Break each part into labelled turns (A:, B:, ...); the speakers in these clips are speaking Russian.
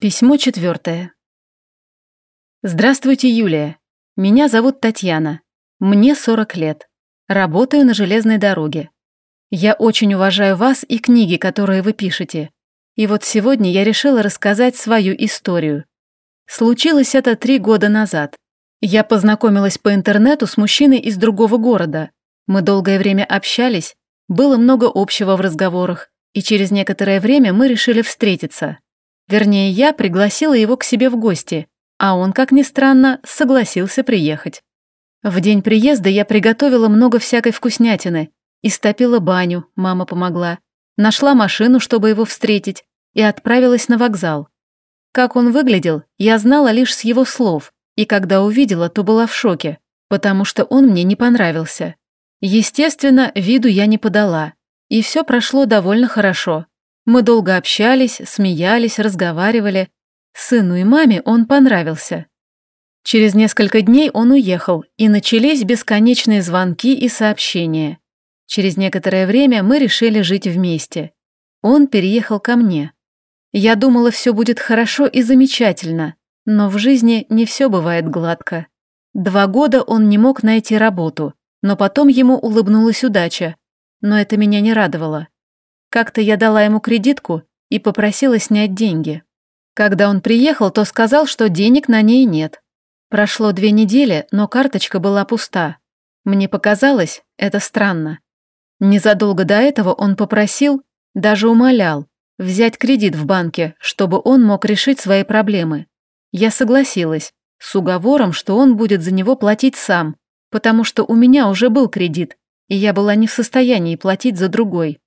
A: Письмо четвертое. Здравствуйте, Юлия. Меня зовут Татьяна. Мне 40 лет. Работаю на железной дороге. Я очень уважаю вас и книги, которые вы пишете. И вот сегодня я решила рассказать свою историю. Случилось это три года назад. Я познакомилась по интернету с мужчиной из другого города. Мы долгое время общались, было много общего в разговорах, и через некоторое время мы решили встретиться. Вернее, я пригласила его к себе в гости, а он, как ни странно, согласился приехать. В день приезда я приготовила много всякой вкуснятины, истопила баню, мама помогла, нашла машину, чтобы его встретить, и отправилась на вокзал. Как он выглядел, я знала лишь с его слов, и когда увидела, то была в шоке, потому что он мне не понравился. Естественно, виду я не подала, и все прошло довольно хорошо. Мы долго общались, смеялись, разговаривали. Сыну и маме он понравился. Через несколько дней он уехал, и начались бесконечные звонки и сообщения. Через некоторое время мы решили жить вместе. Он переехал ко мне. Я думала, все будет хорошо и замечательно, но в жизни не все бывает гладко. Два года он не мог найти работу, но потом ему улыбнулась удача. Но это меня не радовало. Как-то я дала ему кредитку и попросила снять деньги. Когда он приехал, то сказал, что денег на ней нет. Прошло две недели, но карточка была пуста. Мне показалось, это странно. Незадолго до этого он попросил, даже умолял, взять кредит в банке, чтобы он мог решить свои проблемы. Я согласилась, с уговором, что он будет за него платить сам, потому что у меня уже был кредит, и я была не в состоянии платить за другой.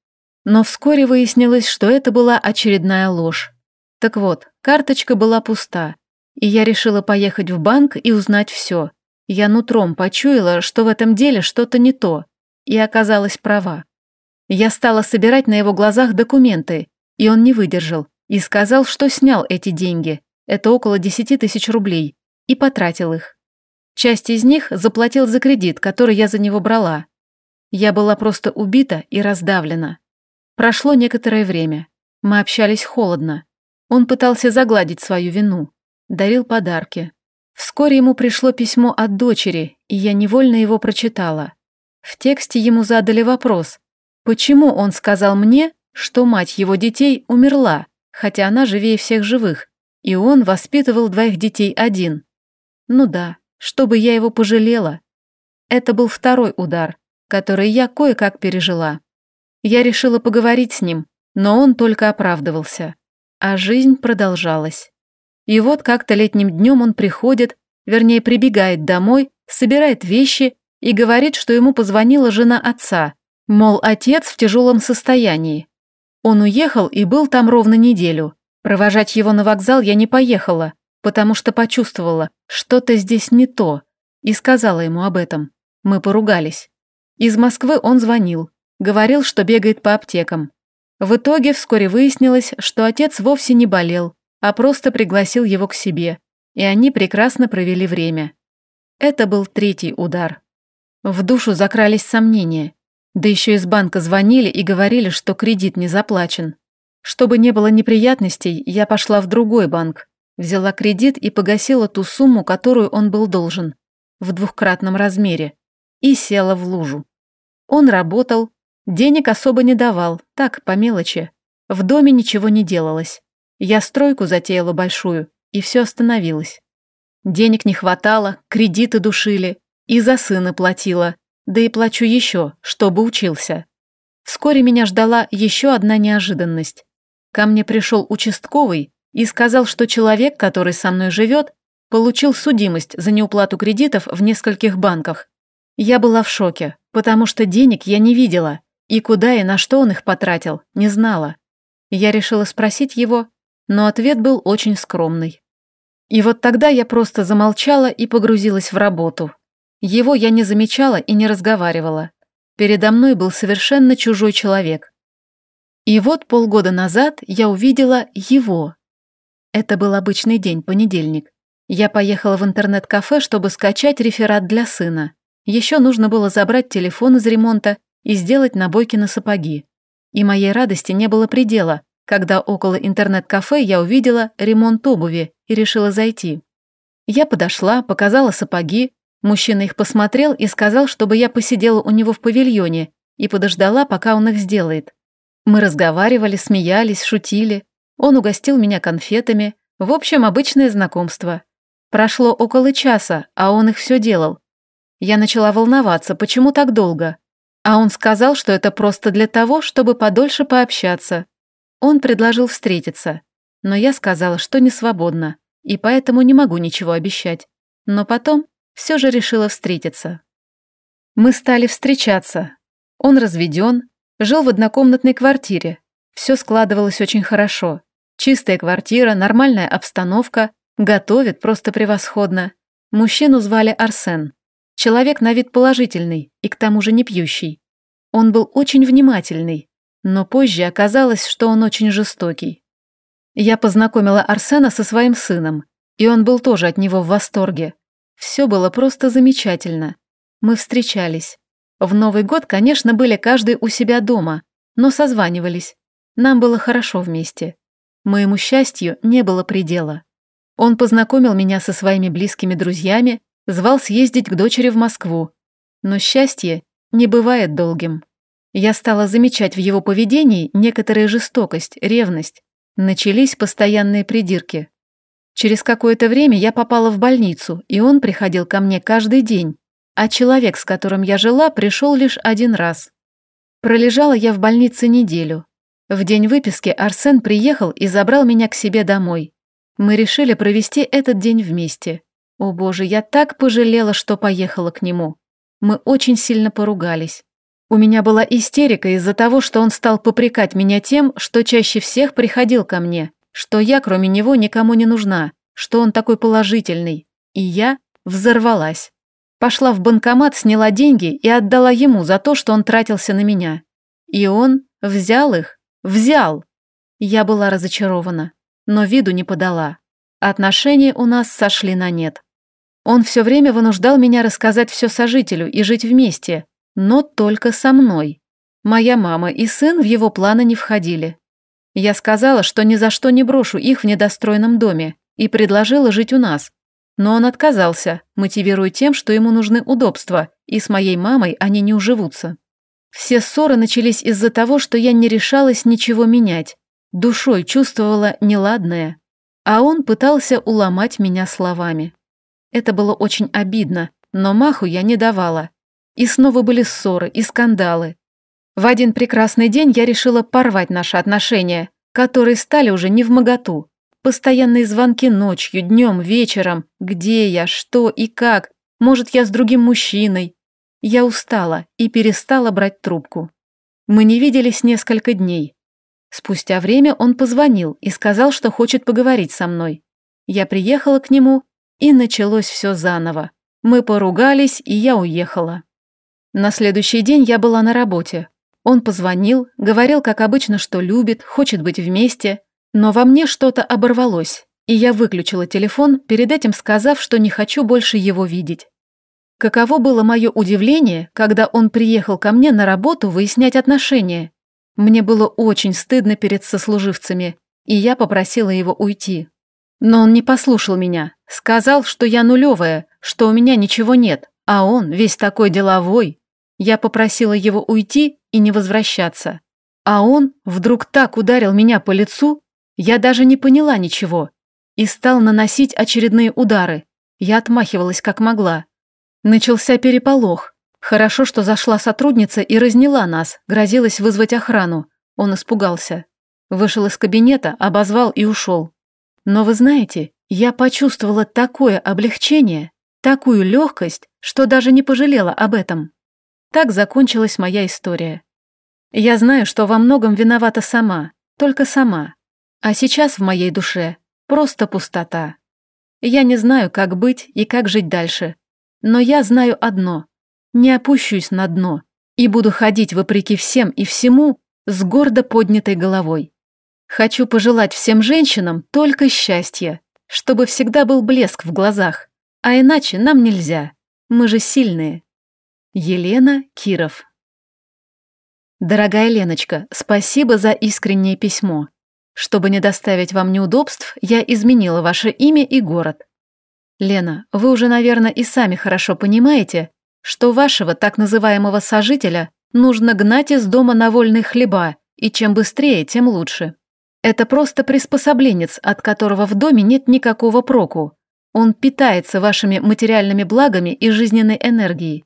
A: Но вскоре выяснилось, что это была очередная ложь. Так вот, карточка была пуста, и я решила поехать в банк и узнать все. Я нутром почуяла, что в этом деле что-то не то, и оказалась права. Я стала собирать на его глазах документы, и он не выдержал, и сказал, что снял эти деньги, это около 10 тысяч рублей, и потратил их. Часть из них заплатил за кредит, который я за него брала. Я была просто убита и раздавлена. Прошло некоторое время. Мы общались холодно. Он пытался загладить свою вину. Дарил подарки. Вскоре ему пришло письмо от дочери, и я невольно его прочитала. В тексте ему задали вопрос, почему он сказал мне, что мать его детей умерла, хотя она живее всех живых, и он воспитывал двоих детей один. Ну да, чтобы я его пожалела. Это был второй удар, который я кое-как пережила. Я решила поговорить с ним, но он только оправдывался. А жизнь продолжалась. И вот как-то летним днем он приходит, вернее прибегает домой, собирает вещи и говорит, что ему позвонила жена отца, мол, отец в тяжелом состоянии. Он уехал и был там ровно неделю. Провожать его на вокзал я не поехала, потому что почувствовала, что-то здесь не то, и сказала ему об этом. Мы поругались. Из Москвы он звонил, Говорил, что бегает по аптекам. В итоге вскоре выяснилось, что отец вовсе не болел, а просто пригласил его к себе, и они прекрасно провели время. Это был третий удар. В душу закрались сомнения. Да еще из банка звонили и говорили, что кредит не заплачен. Чтобы не было неприятностей, я пошла в другой банк, взяла кредит и погасила ту сумму, которую он был должен, в двухкратном размере, и села в лужу. Он работал, Денег особо не давал, так, по мелочи. В доме ничего не делалось. Я стройку затеяла большую, и все остановилось. Денег не хватало, кредиты душили, и за сына платила, да и плачу еще, чтобы учился. Вскоре меня ждала еще одна неожиданность. Ко мне пришел участковый и сказал, что человек, который со мной живет, получил судимость за неуплату кредитов в нескольких банках. Я была в шоке, потому что денег я не видела, и куда и на что он их потратил, не знала. Я решила спросить его, но ответ был очень скромный. И вот тогда я просто замолчала и погрузилась в работу. Его я не замечала и не разговаривала. Передо мной был совершенно чужой человек. И вот полгода назад я увидела его. Это был обычный день, понедельник. Я поехала в интернет-кафе, чтобы скачать реферат для сына. Еще нужно было забрать телефон из ремонта и сделать набойки на сапоги. И моей радости не было предела, когда около интернет-кафе я увидела ремонт обуви и решила зайти. Я подошла, показала сапоги, мужчина их посмотрел и сказал, чтобы я посидела у него в павильоне и подождала, пока он их сделает. Мы разговаривали, смеялись, шутили. Он угостил меня конфетами. В общем, обычное знакомство. Прошло около часа, а он их все делал. Я начала волноваться, почему так долго. А он сказал, что это просто для того, чтобы подольше пообщаться. Он предложил встретиться, но я сказала, что не свободна, и поэтому не могу ничего обещать. Но потом все же решила встретиться. Мы стали встречаться. Он разведен, жил в однокомнатной квартире. Все складывалось очень хорошо. Чистая квартира, нормальная обстановка, готовит просто превосходно. Мужчину звали Арсен. Человек на вид положительный и к тому же не пьющий. Он был очень внимательный, но позже оказалось, что он очень жестокий. Я познакомила Арсена со своим сыном, и он был тоже от него в восторге. Все было просто замечательно. Мы встречались. В Новый год, конечно, были каждый у себя дома, но созванивались. Нам было хорошо вместе. Моему счастью не было предела. Он познакомил меня со своими близкими друзьями, Звал съездить к дочери в Москву. Но счастье не бывает долгим. Я стала замечать в его поведении некоторую жестокость, ревность. Начались постоянные придирки. Через какое-то время я попала в больницу, и он приходил ко мне каждый день, а человек, с которым я жила, пришел лишь один раз. Пролежала я в больнице неделю. В день выписки Арсен приехал и забрал меня к себе домой. Мы решили провести этот день вместе. О боже, я так пожалела, что поехала к нему. Мы очень сильно поругались. У меня была истерика из-за того, что он стал попрекать меня тем, что чаще всех приходил ко мне, что я, кроме него, никому не нужна, что он такой положительный. И я взорвалась. Пошла в банкомат, сняла деньги и отдала ему за то, что он тратился на меня. И он взял их, взял. Я была разочарована, но виду не подала. Отношения у нас сошли на нет. Он все время вынуждал меня рассказать все сожителю и жить вместе, но только со мной. Моя мама и сын в его планы не входили. Я сказала, что ни за что не брошу их в недостроенном доме, и предложила жить у нас. Но он отказался, мотивируя тем, что ему нужны удобства, и с моей мамой они не уживутся. Все ссоры начались из-за того, что я не решалась ничего менять. Душой чувствовала неладное. А он пытался уломать меня словами. Это было очень обидно, но маху я не давала. И снова были ссоры и скандалы. В один прекрасный день я решила порвать наши отношения, которые стали уже не в моготу. Постоянные звонки ночью, днем, вечером. Где я, что и как. Может, я с другим мужчиной. Я устала и перестала брать трубку. Мы не виделись несколько дней. Спустя время он позвонил и сказал, что хочет поговорить со мной. Я приехала к нему и началось все заново. Мы поругались, и я уехала. На следующий день я была на работе. Он позвонил, говорил, как обычно, что любит, хочет быть вместе, но во мне что-то оборвалось, и я выключила телефон, перед этим сказав, что не хочу больше его видеть. Каково было мое удивление, когда он приехал ко мне на работу выяснять отношения. Мне было очень стыдно перед сослуживцами, и я попросила его уйти. Но он не послушал меня, сказал, что я нулевая, что у меня ничего нет, а он весь такой деловой. Я попросила его уйти и не возвращаться. А он вдруг так ударил меня по лицу, я даже не поняла ничего, и стал наносить очередные удары. Я отмахивалась как могла. Начался переполох. Хорошо, что зашла сотрудница и разняла нас, грозилась вызвать охрану. Он испугался. Вышел из кабинета, обозвал и ушел. Но вы знаете, я почувствовала такое облегчение, такую легкость, что даже не пожалела об этом. Так закончилась моя история. Я знаю, что во многом виновата сама, только сама. А сейчас в моей душе просто пустота. Я не знаю, как быть и как жить дальше. Но я знаю одно. Не опущусь на дно и буду ходить вопреки всем и всему с гордо поднятой головой. Хочу пожелать всем женщинам только счастья, чтобы всегда был блеск в глазах, а иначе нам нельзя, мы же сильные. Елена Киров Дорогая Леночка, спасибо за искреннее письмо. Чтобы не доставить вам неудобств, я изменила ваше имя и город. Лена, вы уже, наверное, и сами хорошо понимаете, что вашего так называемого сожителя нужно гнать из дома на вольные хлеба, и чем быстрее, тем лучше. Это просто приспособленец, от которого в доме нет никакого проку. Он питается вашими материальными благами и жизненной энергией.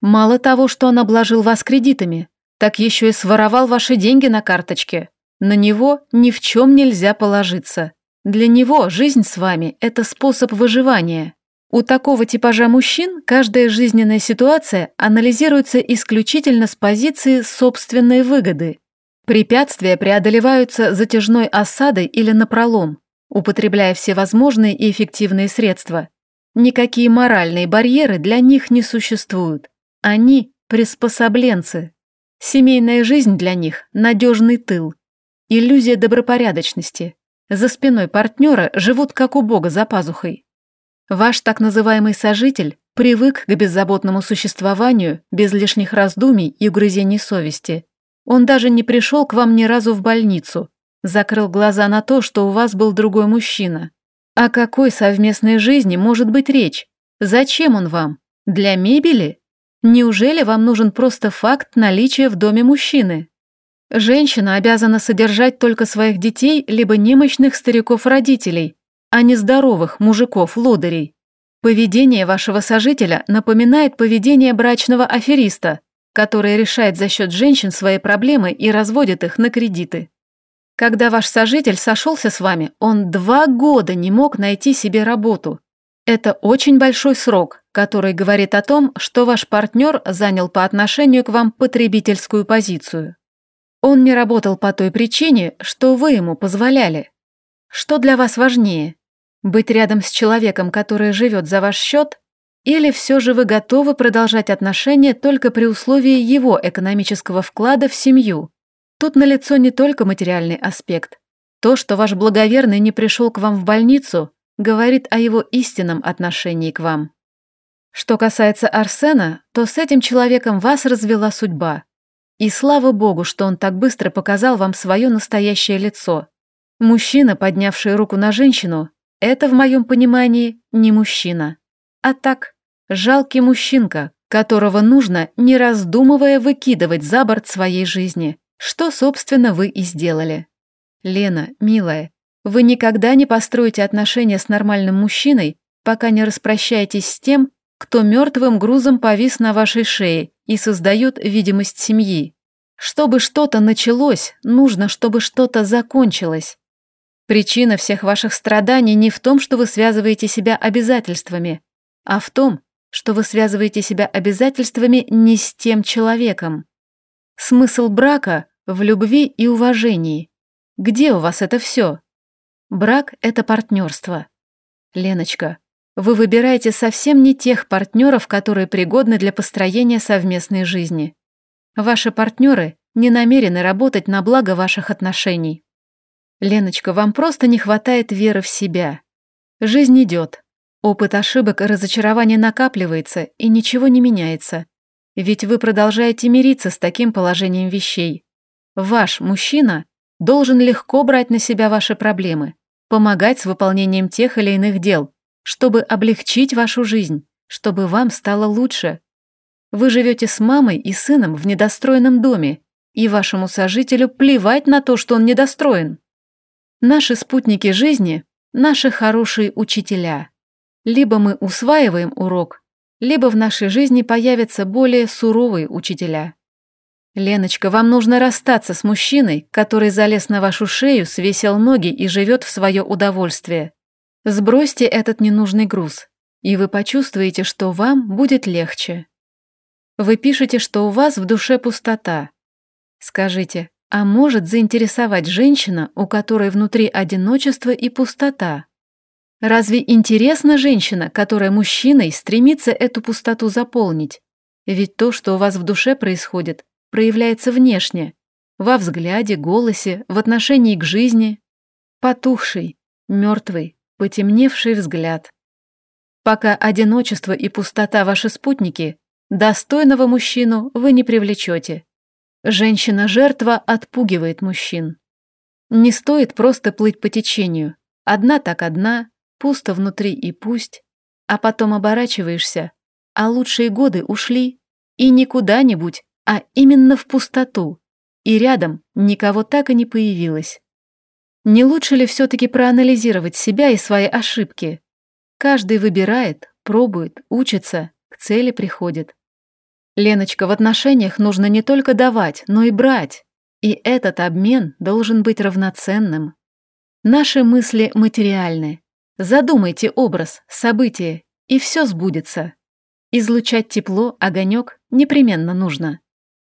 A: Мало того, что он обложил вас кредитами, так еще и своровал ваши деньги на карточке. На него ни в чем нельзя положиться. Для него жизнь с вами – это способ выживания. У такого типажа мужчин каждая жизненная ситуация анализируется исключительно с позиции собственной выгоды. Препятствия преодолеваются затяжной осадой или напролом, употребляя все возможные и эффективные средства. Никакие моральные барьеры для них не существуют. Они – приспособленцы. Семейная жизнь для них – надежный тыл. Иллюзия добропорядочности. За спиной партнера живут как у бога за пазухой. Ваш так называемый сожитель привык к беззаботному существованию без лишних раздумий и угрызений совести. Он даже не пришел к вам ни разу в больницу, закрыл глаза на то, что у вас был другой мужчина. О какой совместной жизни может быть речь? Зачем он вам? Для мебели? Неужели вам нужен просто факт наличия в доме мужчины? Женщина обязана содержать только своих детей либо немощных стариков-родителей, а не здоровых мужиков-лодырей. Поведение вашего сожителя напоминает поведение брачного афериста, который решает за счет женщин свои проблемы и разводит их на кредиты. Когда ваш сожитель сошелся с вами, он два года не мог найти себе работу. Это очень большой срок, который говорит о том, что ваш партнер занял по отношению к вам потребительскую позицию. Он не работал по той причине, что вы ему позволяли. Что для вас важнее? Быть рядом с человеком, который живет за ваш счет, или все же вы готовы продолжать отношения только при условии его экономического вклада в семью? Тут налицо не только материальный аспект. То, что ваш благоверный не пришел к вам в больницу, говорит о его истинном отношении к вам. Что касается Арсена, то с этим человеком вас развела судьба. И слава богу, что он так быстро показал вам свое настоящее лицо. Мужчина, поднявший руку на женщину, это, в моем понимании, не мужчина. А так, жалкий мужчинка, которого нужно, не раздумывая, выкидывать за борт своей жизни, что, собственно, вы и сделали. Лена, милая, вы никогда не построите отношения с нормальным мужчиной, пока не распрощаетесь с тем, кто мертвым грузом повис на вашей шее и создает видимость семьи. Чтобы что-то началось, нужно, чтобы что-то закончилось. Причина всех ваших страданий не в том, что вы связываете себя обязательствами, а в том, что вы связываете себя обязательствами не с тем человеком. Смысл брака в любви и уважении. Где у вас это все? Брак – это партнерство. Леночка, вы выбираете совсем не тех партнеров, которые пригодны для построения совместной жизни. Ваши партнеры не намерены работать на благо ваших отношений. Леночка, вам просто не хватает веры в себя. Жизнь идет. Опыт ошибок и разочарования накапливается, и ничего не меняется. Ведь вы продолжаете мириться с таким положением вещей. Ваш мужчина должен легко брать на себя ваши проблемы, помогать с выполнением тех или иных дел, чтобы облегчить вашу жизнь, чтобы вам стало лучше. Вы живете с мамой и сыном в недостроенном доме, и вашему сожителю плевать на то, что он недостроен. Наши спутники жизни – наши хорошие учителя. Либо мы усваиваем урок, либо в нашей жизни появятся более суровые учителя. Леночка, вам нужно расстаться с мужчиной, который залез на вашу шею, свесил ноги и живет в свое удовольствие. Сбросьте этот ненужный груз, и вы почувствуете, что вам будет легче. Вы пишете, что у вас в душе пустота. Скажите, а может заинтересовать женщина, у которой внутри одиночество и пустота? Разве интересна женщина, которая мужчиной стремится эту пустоту заполнить? Ведь то, что у вас в душе происходит, проявляется внешне, во взгляде, голосе, в отношении к жизни. Потухший, мертвый, потемневший взгляд. Пока одиночество и пустота ваши спутники, достойного мужчину вы не привлечете. Женщина-жертва отпугивает мужчин. Не стоит просто плыть по течению. Одна так одна, пусто внутри и пусть. А потом оборачиваешься, а лучшие годы ушли. И не куда-нибудь, а именно в пустоту. И рядом никого так и не появилось. Не лучше ли все-таки проанализировать себя и свои ошибки? Каждый выбирает, пробует, учится, к цели приходит. Леночка, в отношениях нужно не только давать, но и брать. И этот обмен должен быть равноценным. Наши мысли материальны. Задумайте образ, событие, и все сбудется. Излучать тепло, огонек непременно нужно.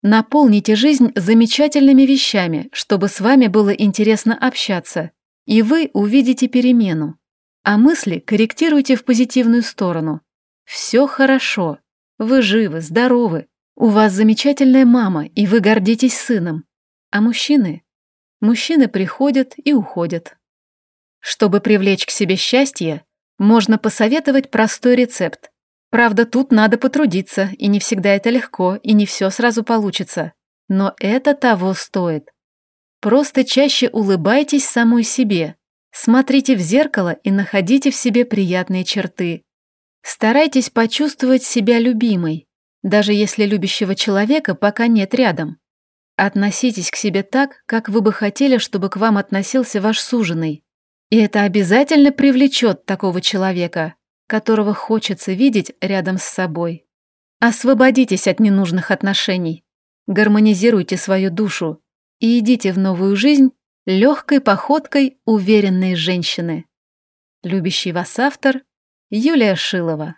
A: Наполните жизнь замечательными вещами, чтобы с вами было интересно общаться, и вы увидите перемену. А мысли корректируйте в позитивную сторону. Все хорошо. Вы живы, здоровы. У вас замечательная мама, и вы гордитесь сыном. А мужчины? Мужчины приходят и уходят. Чтобы привлечь к себе счастье, можно посоветовать простой рецепт. Правда, тут надо потрудиться, и не всегда это легко, и не все сразу получится. Но это того стоит. Просто чаще улыбайтесь самой себе. Смотрите в зеркало и находите в себе приятные черты. Старайтесь почувствовать себя любимой, даже если любящего человека пока нет рядом. Относитесь к себе так, как вы бы хотели, чтобы к вам относился ваш суженый. И это обязательно привлечет такого человека, которого хочется видеть рядом с собой. Освободитесь от ненужных отношений, гармонизируйте свою душу и идите в новую жизнь легкой походкой уверенной женщины. Любящий вас автор Юлия Шилова